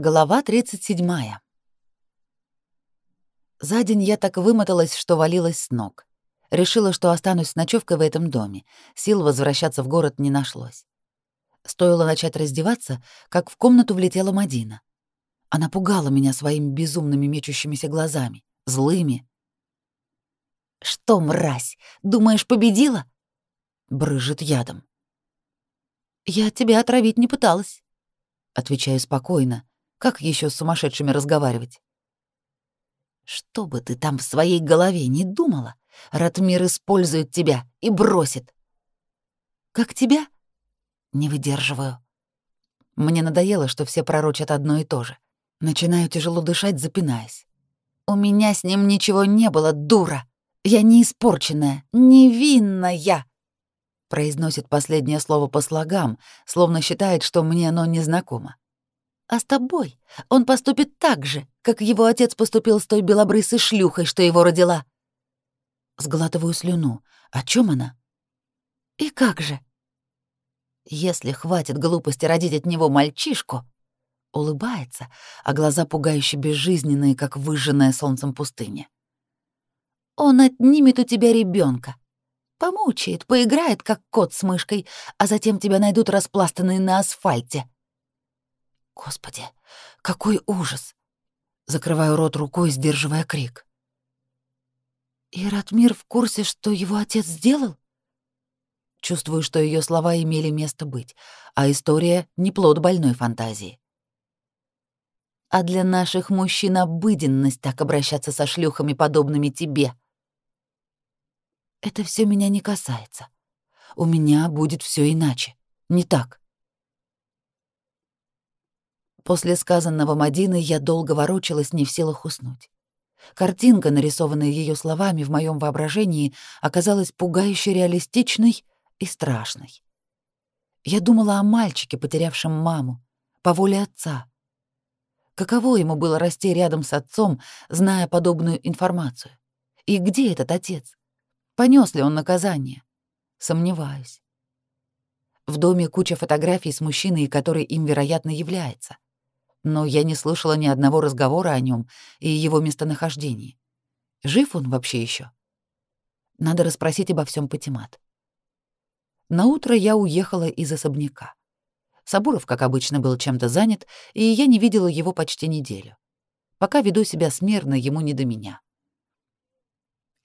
Глава 37. За день я так вымоталась, что валилась с ног. Решила, что останусь с ночевкой в этом доме. Сил возвращаться в город не нашлось. Стоило начать раздеваться, как в комнату влетела Мадина. Она пугала меня своими безумными мечущимися глазами, злыми. «Что, мразь, думаешь, победила?» Брыжет ядом. «Я тебя отравить не пыталась», — отвечаю спокойно, как еще с сумасшедшими разговаривать? Что бы ты там в своей голове не думала, Ратмир использует тебя и бросит. Как тебя? Не выдерживаю. Мне надоело, что все пророчат одно и то же. Начинаю тяжело дышать, запинаясь. У меня с ним ничего не было, дура. Я не испорченная, невинная. Произносит последнее слово по слогам, словно считает, что мне оно незнакомо. А с тобой он поступит так же, как его отец поступил с той белобрысой шлюхой, что его родила. Сглатываю слюну. О чем она? И как же? Если хватит глупости родить от него мальчишку, улыбается, а глаза пугающе безжизненные, как выжженная солнцем пустыня. Он отнимет у тебя ребенка, помучает, поиграет, как кот с мышкой, а затем тебя найдут распластанные на асфальте. Господи, какой ужас! Закрываю рот рукой, сдерживая крик. И Ратмир в курсе, что его отец сделал? Чувствую, что ее слова имели место быть, а история — не плод больной фантазии. А для наших мужчин обыденность так обращаться со шлюхами, подобными тебе. Это все меня не касается. У меня будет все иначе. Не так. После сказанного Мадины я долго ворочалась, не в силах уснуть. Картинка, нарисованная ее словами в моем воображении, оказалась пугающе реалистичной и страшной. Я думала о мальчике, потерявшем маму, по воле отца. Каково ему было расти рядом с отцом, зная подобную информацию? И где этот отец? Понес ли он наказание? Сомневаюсь. В доме куча фотографий с мужчиной, который им, вероятно, является но я не слышала ни одного разговора о нем и его местонахождении. Жив он вообще еще? Надо расспросить обо всем Патимат. На утро я уехала из особняка. Сабуров, как обычно, был чем-то занят, и я не видела его почти неделю. Пока веду себя смирно, ему не до меня.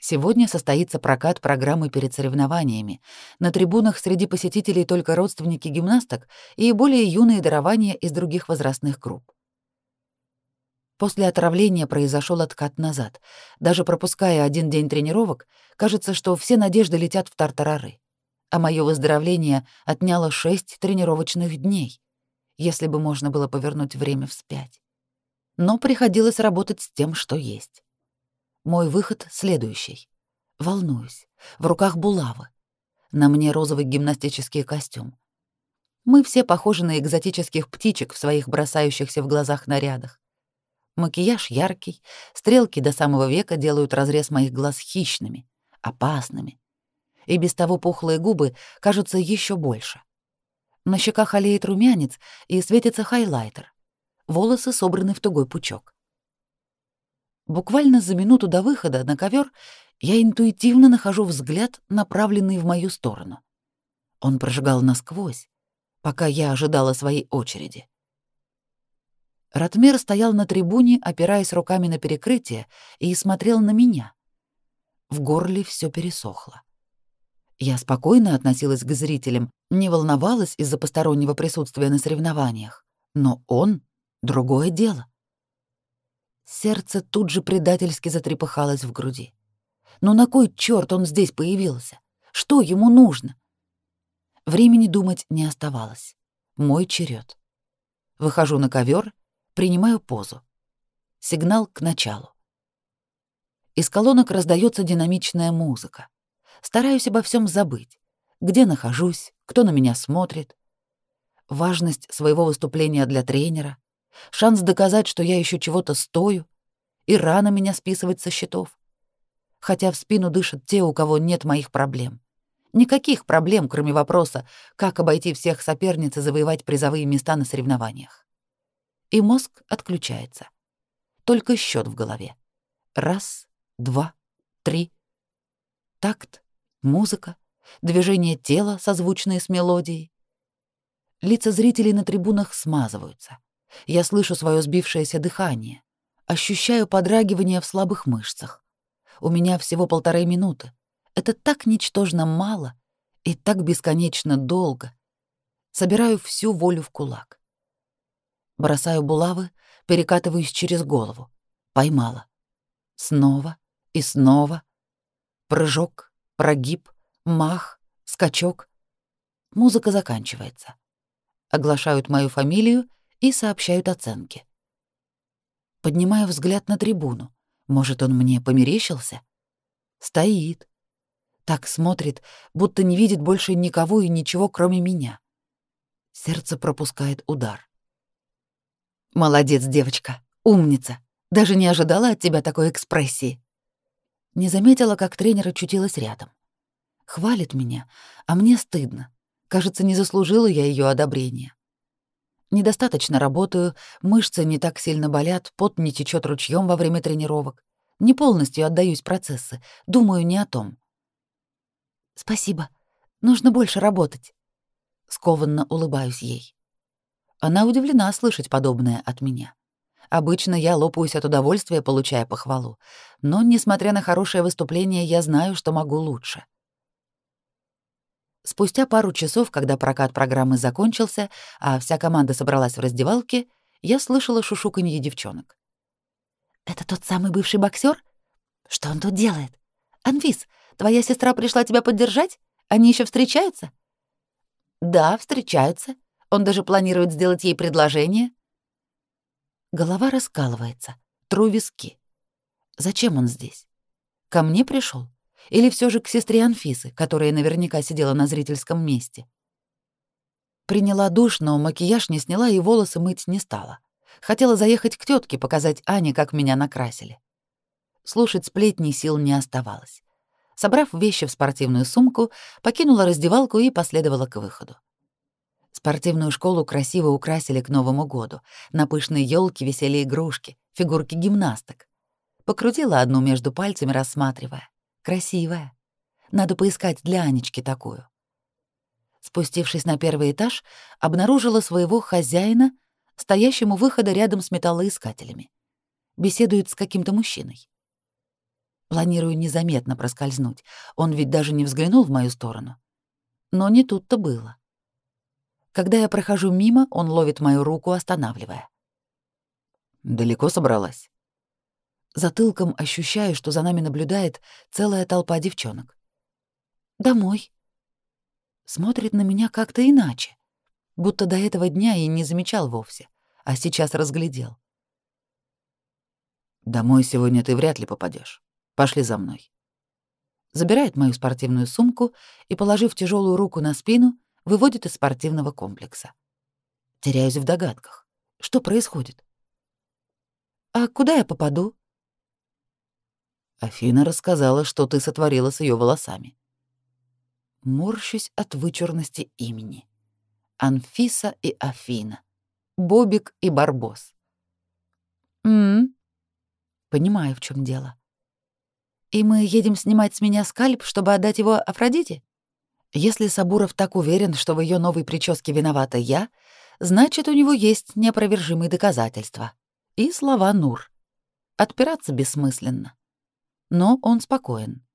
Сегодня состоится прокат программы перед соревнованиями. На трибунах среди посетителей только родственники гимнасток и более юные дарования из других возрастных групп. После отравления произошел откат назад. Даже пропуская один день тренировок, кажется, что все надежды летят в тартарары. А мое выздоровление отняло шесть тренировочных дней, если бы можно было повернуть время вспять. Но приходилось работать с тем, что есть. Мой выход следующий. Волнуюсь. В руках булавы. На мне розовый гимнастический костюм. Мы все похожи на экзотических птичек в своих бросающихся в глазах нарядах. Макияж яркий, стрелки до самого века делают разрез моих глаз хищными, опасными. И без того пухлые губы кажутся еще больше. На щеках олеет румянец и светится хайлайтер. Волосы собраны в тугой пучок. Буквально за минуту до выхода на ковер я интуитивно нахожу взгляд, направленный в мою сторону. Он прожигал насквозь, пока я ожидала своей очереди. Ратмир стоял на трибуне, опираясь руками на перекрытие, и смотрел на меня. В горле все пересохло. Я спокойно относилась к зрителям, не волновалась из-за постороннего присутствия на соревнованиях. Но он — другое дело. Сердце тут же предательски затрепыхалось в груди. Но на кой черт он здесь появился? Что ему нужно? Времени думать не оставалось. Мой черед. Выхожу на ковер, принимаю позу. Сигнал к началу. Из колонок раздается динамичная музыка. Стараюсь обо всем забыть. Где нахожусь, кто на меня смотрит. Важность своего выступления для тренера, шанс доказать, что я еще чего-то стою, и рано меня списывать со счетов. Хотя в спину дышат те, у кого нет моих проблем. Никаких проблем, кроме вопроса, как обойти всех соперниц и завоевать призовые места на соревнованиях. и мозг отключается. Только счет в голове. Раз, два, три. Такт, музыка, движение тела, созвучные с мелодией. Лица зрителей на трибунах смазываются. Я слышу свое сбившееся дыхание, ощущаю подрагивание в слабых мышцах. У меня всего полторы минуты. Это так ничтожно мало и так бесконечно долго. Собираю всю волю в кулак. Бросаю булавы, перекатываюсь через голову. Поймала. Снова и снова. Прыжок, прогиб, мах, скачок. Музыка заканчивается. Оглашают мою фамилию и сообщают оценки. Поднимаю взгляд на трибуну. Может, он мне померещился? Стоит. Так смотрит, будто не видит больше никого и ничего, кроме меня. Сердце пропускает удар. «Молодец, девочка, умница. Даже не ожидала от тебя такой экспрессии». Не заметила, как тренер очутилась рядом. Хвалит меня, а мне стыдно. Кажется, не заслужила я ее одобрения. Недостаточно работаю, мышцы не так сильно болят, пот не течет ручьем во время тренировок. Не полностью отдаюсь процессы, думаю не о том. Спасибо. Нужно больше работать. Скованно улыбаюсь ей. Она удивлена слышать подобное от меня. Обычно я лопаюсь от удовольствия, получая похвалу, но, несмотря на хорошее выступление, я знаю, что могу лучше. Спустя пару часов, когда прокат программы закончился, а вся команда собралась в раздевалке, я слышала шушуканье девчонок. «Это тот самый бывший боксер? Что он тут делает? Анвис, твоя сестра пришла тебя поддержать? Они еще встречаются?» «Да, встречаются. Он даже планирует сделать ей предложение». Голова раскалывается, тру виски. Зачем он здесь? Ко мне пришел? Или все же к сестре Анфисы, которая наверняка сидела на зрительском месте? Приняла душ, но макияж не сняла и волосы мыть не стала. Хотела заехать к тетке, показать Ане, как меня накрасили. Слушать сплетни сил не оставалось. Собрав вещи в спортивную сумку, покинула раздевалку и последовала к выходу. Спортивную школу красиво украсили к Новому году. На пышной елке висели игрушки, фигурки гимнасток. Покрутила одну между пальцами, рассматривая. Красивая. Надо поискать для Анечки такую. Спустившись на первый этаж, обнаружила своего хозяина, стоящему выхода рядом с металлоискателями. Беседует с каким-то мужчиной. Планирую незаметно проскользнуть. Он ведь даже не взглянул в мою сторону. Но не тут-то было. Когда я прохожу мимо, он ловит мою руку, останавливая. «Далеко собралась?» Затылком ощущаю, что за нами наблюдает целая толпа девчонок. «Домой». Смотрит на меня как-то иначе, будто до этого дня и не замечал вовсе, а сейчас разглядел. «Домой сегодня ты вряд ли попадешь. Пошли за мной». Забирает мою спортивную сумку и, положив тяжелую руку на спину, выводит из спортивного комплекса. Теряюсь в догадках. Что происходит? «А куда я попаду?» Афина рассказала, что ты сотворила с ее волосами. Морщусь от вычурности имени. Анфиса и Афина. Бобик и Барбос. М, Понимаю, в чем дело. И мы едем снимать с меня скальп, чтобы отдать его Афродите? Если Сабуров так уверен, что в ее новой прическе виновата я, значит, у него есть неопровержимые доказательства. И слова Нур. Отпираться бессмысленно но он спокоен.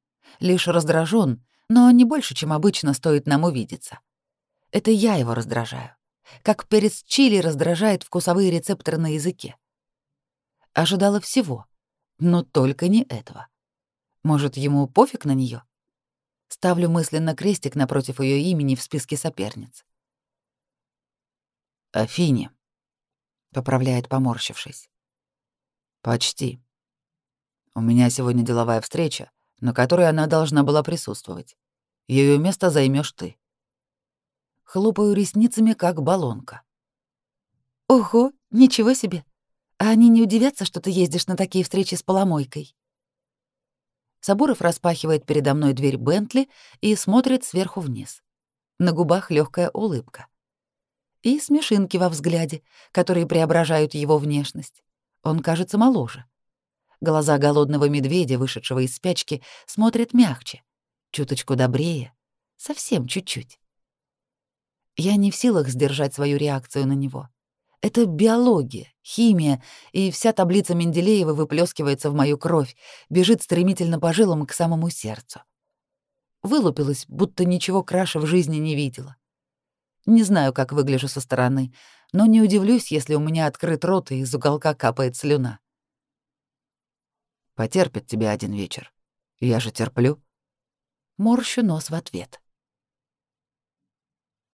Лишь раздражен, но не больше, чем обычно стоит нам увидеться. Это я его раздражаю. Как перец чили раздражает вкусовые рецепторы на языке. Ожидала всего, но только не этого. Может, ему пофиг на нее? Ставлю мысленно крестик напротив ее имени в списке соперниц. «Афине», — поправляет, поморщившись. «Почти. У меня сегодня деловая встреча, на которой она должна была присутствовать. Ее место займешь ты. Хлопаю ресницами, как баллонка. Ого, ничего себе. А они не удивятся, что ты ездишь на такие встречи с поломойкой? Сабуров распахивает передо мной дверь Бентли и смотрит сверху вниз. На губах легкая улыбка. И смешинки во взгляде, которые преображают его внешность. Он кажется моложе. Глаза голодного медведя, вышедшего из спячки, смотрят мягче, чуточку добрее, совсем чуть-чуть. Я не в силах сдержать свою реакцию на него. Это биология, химия, и вся таблица Менделеева выплескивается в мою кровь, бежит стремительно по жилам к самому сердцу. Вылупилась, будто ничего краше в жизни не видела. Не знаю, как выгляжу со стороны, но не удивлюсь, если у меня открыт рот и из уголка капает слюна. Потерпит тебя один вечер. Я же терплю. Морщу нос в ответ.